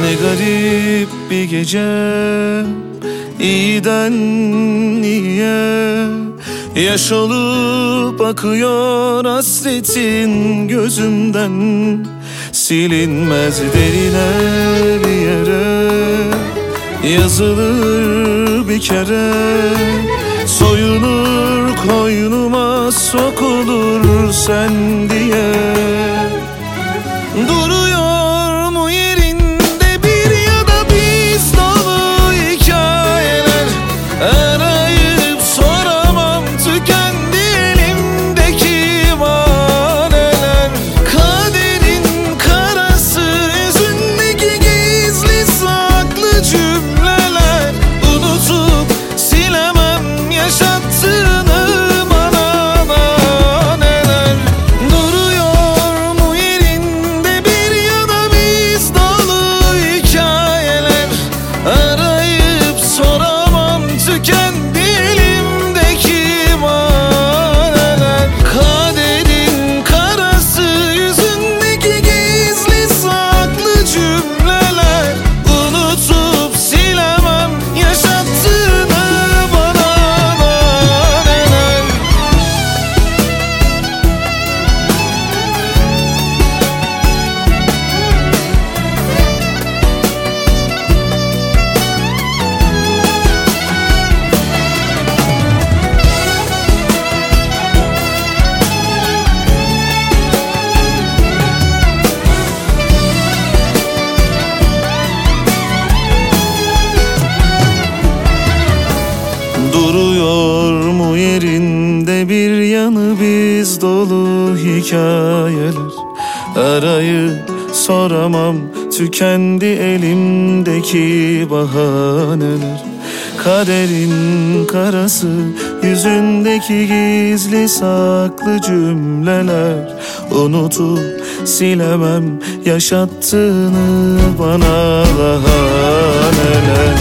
Ne garip bir gece İyiden iyiye. Yaş olup akıyor hasretin gözümden. Silinmez derine bir yere Yazılır bir kere. Soyunur koynuma sokulur sen diye Duruyor mu yerinde bir yanı? Biz dolu hikayeler. Arayı soramam tükendi elimdeki bahaneler. Kaderin karası yüzündeki gizli saklı cümleler. Unutup silemem yaşattığını bana daha neler